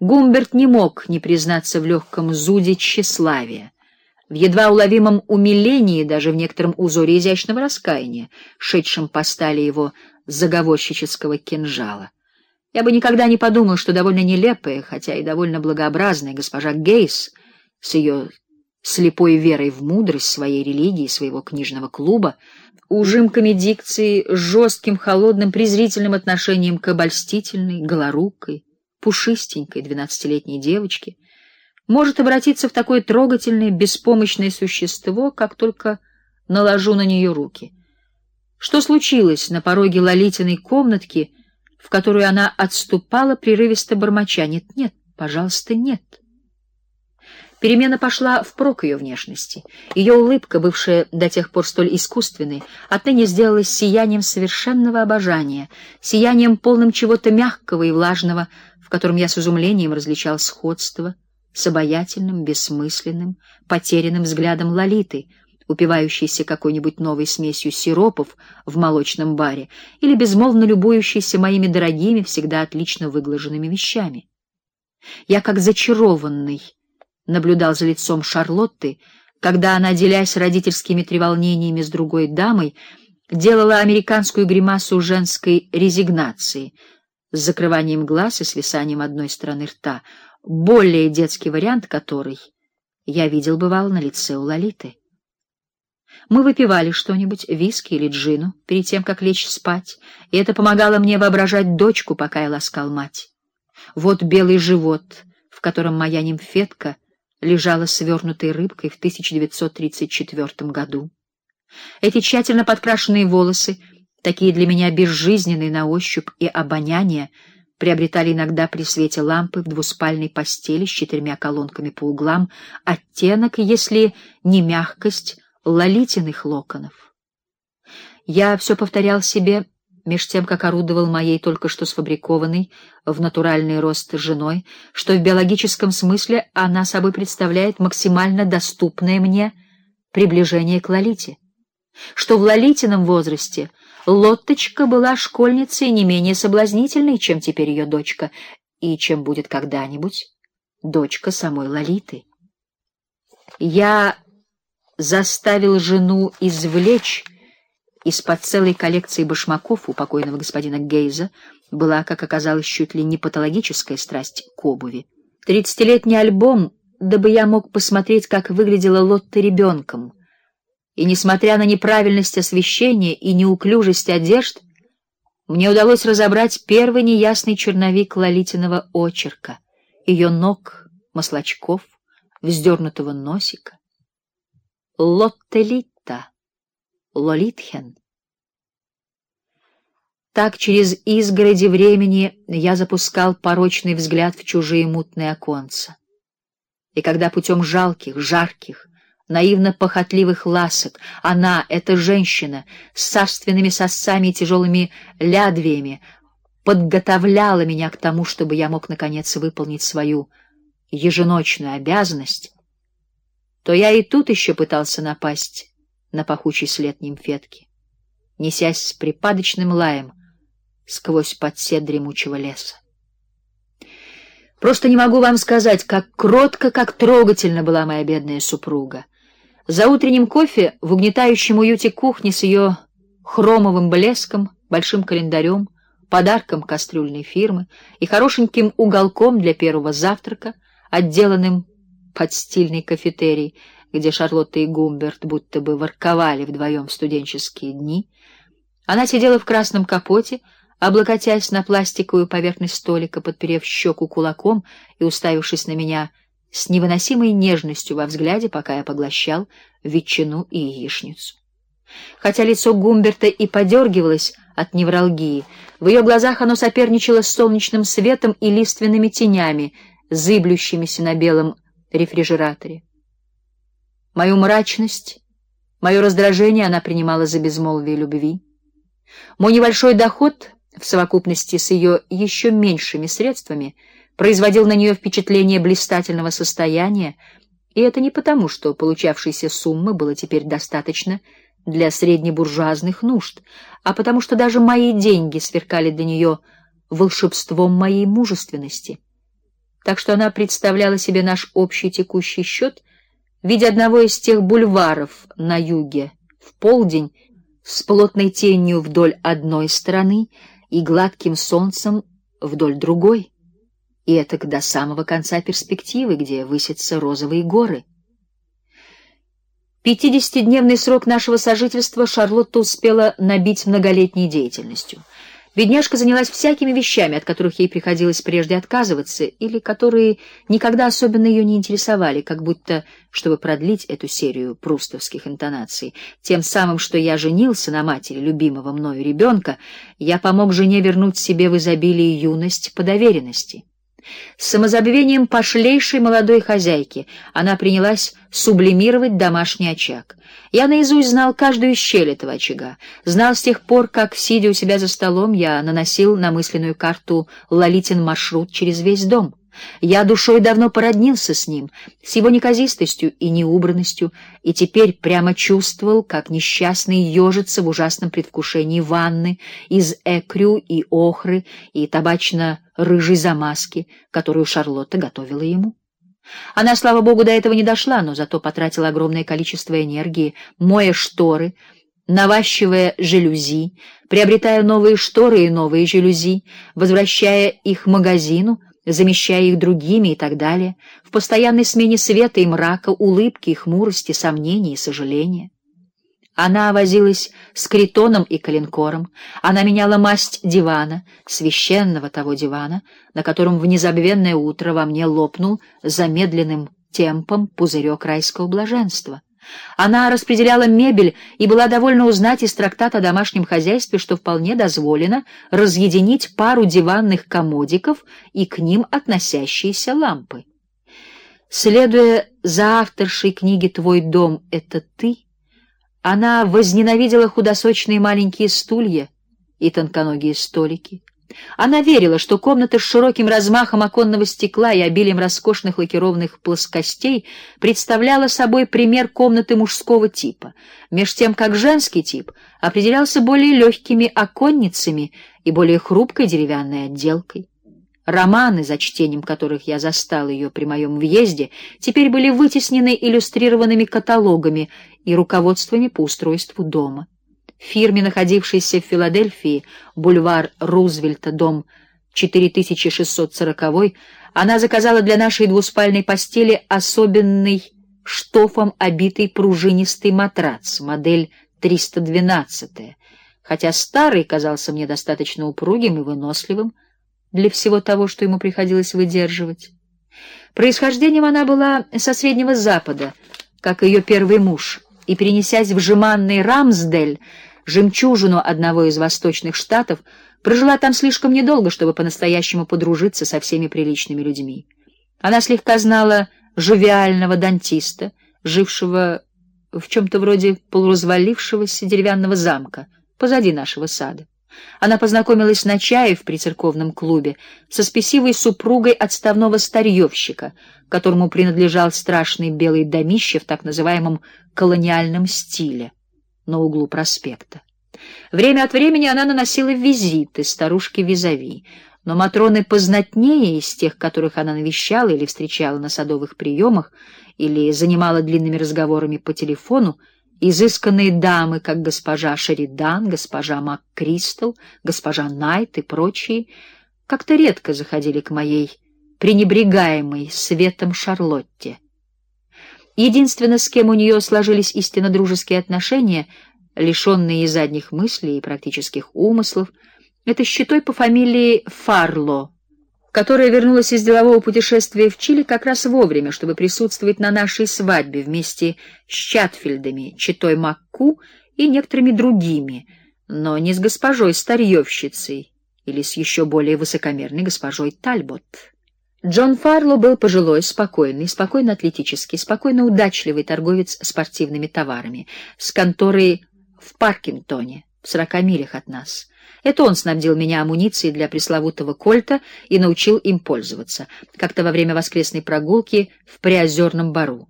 Гумберт не мог не признаться в легком зуде тщеславия, в едва уловимом умилении, даже в некотором узоре изящного раскаяния, шедшем по стали его заговорщического кинжала. Я бы никогда не подумал, что довольно нелепая, хотя и довольно благообразная госпожа Гейс с ее слепой верой в мудрость своей религии, своего книжного клуба, ужимками дикции, жестким, холодным, презрительным отношением к обольстительной, голорукой, пушистенькой двенадцатилетней девочке, может обратиться в такое трогательное, беспомощное существо, как только наложу на нее руки. Что случилось на пороге Лолитиной комнатки, в которую она отступала прерывисто бормоча: "Нет, нет, пожалуйста, нет". Перемена пошла впрок ее внешности. Ее улыбка, бывшая до тех пор столь искусственной, отныне сделалась сиянием совершенного обожания, сиянием полным чего-то мягкого и влажного, котором я с изумлением различал сходство с обаятельным, бессмысленным, потерянным взглядом Лолиты, упивающейся какой-нибудь новой смесью сиропов в молочном баре или безмолвно любующейся моими дорогими, всегда отлично выглаженными вещами. Я как зачарованный наблюдал за лицом Шарлотты, когда она, делясь родительскими треволнениями с другой дамой, делала американскую гримасу женской резигнации с закрыванием глаз и свисанием одной стороны рта, более детский вариант которой я видел бывал на лице у Лолиты. Мы выпивали что-нибудь, виски или джину, перед тем как лечь спать, и это помогало мне воображать дочку, пока я ласкал мать. Вот белый живот, в котором моя нимфетка лежала свернутой рыбкой в 1934 году. Эти тщательно подкрашенные волосы, такие для меня безжизненные на ощупь и обоняние, приобретали иногда при свете лампы в двуспальной постели с четырьмя колонками по углам оттенок, если не мягкость, лолитиных локонов. Я все повторял себе меж тем, как орудовал моей только что сфабрикованной в натуральный рост женой, что в биологическом смысле она собой представляет максимально доступное мне приближение к Лолите, что в Лолитином возрасте Лотточка была школьницей не менее соблазнительной, чем теперь ее дочка, и чем будет когда-нибудь дочка самой Лолиты. Я заставил жену извлечь из-под целой коллекции башмаков у покойного господина Гейза была, как оказалось, чуть ли не патологическая страсть к обуви. Тридцатилетний альбом, дабы я мог посмотреть, как выглядела Лотта ребенком. И несмотря на неправильность освещения и неуклюжесть одежд, мне удалось разобрать первый неясный черновик Лолитиного очерка, ее ног, маслачков, вздернутого носика. Лоттелита Лолитхен. Так через изгороди времени я запускал порочный взгляд в чужие мутные оконца. И когда путем жалких, жарких, наивно похотливых ласок она, эта женщина, с царственными сосами и тяжелыми лядвиями, подготовляла меня к тому, чтобы я мог наконец выполнить свою еженочную обязанность, то я и тут еще пытался напасть на пахучий след нимфетки, несясь с припадочным лаем сквозь подсед дремучего леса. Просто не могу вам сказать, как кротко, как трогательно была моя бедная супруга. За утренним кофе в угнетающем уюте кухни с ее хромовым блеском, большим календарем, подарком кастрюльной фирмы и хорошеньким уголком для первого завтрака, отделанным под стильный кафетерий, где Шарлотта и Гумберт будто бы ворковали вдвоем в студенческие дни. Она сидела в красном капоте, облокотясь на пластиковую поверхность столика, подперев щеку кулаком и уставившись на меня с невыносимой нежностью во взгляде, пока я поглощал ветчину и яичницу. Хотя лицо Гумберта и подергивалось от невралгии, в ее глазах оно соперничало с солнечным светом и лиственными тенями, зыблющимися на белом рефрижераторе. Мою мрачность, мое раздражение она принимала за безмолвие любви. Мой небольшой доход в совокупности с ее еще меньшими средствами производил на нее впечатление блистательного состояния, и это не потому, что получавшейся суммы было теперь достаточно для среднебуржуазных нужд, а потому что даже мои деньги сверкали для нее волшебством моей мужественности. так что она представляла себе наш общий текущий счет в виде одного из тех бульваров на юге в полдень с плотной тенью вдоль одной стороны и гладким солнцем вдоль другой, и это до самого конца перспективы, где высятся розовые горы. Пятидесятидневный срок нашего сожительства Шарлотта успела набить многолетней деятельностью — Бедняжка занялась всякими вещами, от которых ей приходилось прежде отказываться, или которые никогда особенно ее не интересовали, как будто, чтобы продлить эту серию прустовских интонаций, тем самым, что я женился на матери любимого мною ребенка, я помог жене вернуть себе в изобилии юность по доверенности. С самозабвением пошлейшей молодой хозяйки она принялась сублимировать домашний очаг. Я наизусть знал каждую щель этого очага, знал с тех пор, как, сидя у себя за столом, я наносил на мысленную карту Лолитин маршрут через весь дом. Я душой давно породнился с ним, с его неказистостью и неубранностью, и теперь прямо чувствовал, как несчастный ежится в ужасном предвкушении ванны из экрю и охры и табачно-рыжей замазки, которую Шарлотта готовила ему. Она, слава богу, до этого не дошла, но зато потратила огромное количество энергии, моя шторы, наващивая жалюзи, приобретая новые шторы и новые жалюзи, возвращая их магазину, замещая их другими и так далее, в постоянной смене света и мрака, улыбки и хмурости, сомнений и сожаления. Она возилась с критоном и коленкором, она меняла масть дивана, священного того дивана, на котором в незабвенное утро во мне лопнул замедленным темпом пузырек райского блаженства. Она распределяла мебель и была довольна узнать из трактата о домашнем хозяйстве, что вполне дозволено разъединить пару диванных комодиков и к ним относящиеся лампы. Следуя за авторшей книги «Твой дом — это ты», она возненавидела худосочные маленькие стулья и тонконогие столики. Она верила, что комната с широким размахом оконного стекла и обилием роскошных лакированных плоскостей представляла собой пример комнаты мужского типа, меж тем как женский тип определялся более легкими оконницами и более хрупкой деревянной отделкой. Романы, за чтением которых я застал ее при моем въезде, теперь были вытеснены иллюстрированными каталогами и руководствами по устройству дома фирме, находившейся в Филадельфии, бульвар Рузвельта, дом 4640, она заказала для нашей двуспальной постели особенный штофом обитый пружинистый матрац, модель 312, хотя старый казался мне достаточно упругим и выносливым для всего того, что ему приходилось выдерживать. Происхождением она была со Среднего Запада, как ее первый муж, и, перенесясь в жеманный Рамсдель, жемчужину одного из восточных штатов, прожила там слишком недолго, чтобы по-настоящему подружиться со всеми приличными людьми. Она слегка знала живиального дантиста, жившего в чем-то вроде полуразвалившегося деревянного замка позади нашего сада. Она познакомилась на чае в прицерковном клубе со спесивой супругой отставного старьевщика, которому принадлежал страшный белый домище в так называемом колониальном стиле на углу проспекта. Время от времени она наносила визиты старушке Визави, но матроны познатнее из тех, которых она навещала или встречала на садовых приемах, или занимала длинными разговорами по телефону, изысканные дамы, как госпожа Шеридан, госпожа МакКристал, госпожа Найт и прочие, как-то редко заходили к моей пренебрегаемой светом Шарлотте. Единственное, с кем у нее сложились истинно дружеские отношения, лишенные и задних мыслей и практических умыслов, это щитой по фамилии Фарло, которая вернулась из делового путешествия в Чили как раз вовремя, чтобы присутствовать на нашей свадьбе вместе с Чатфилдами, читой Макку и некоторыми другими, но не с госпожой старьевщицей или с еще более высокомерной госпожой Тальбот. Джон Фарло был пожилой, спокойный, спокойно атлетический, спокойно удачливый торговец спортивными товарами с конторой в Паркингтоне, в сорока милях от нас. Это он снабдил меня амуницией для пресловутого кольта и научил им пользоваться, как-то во время воскресной прогулки в Приозерном бару.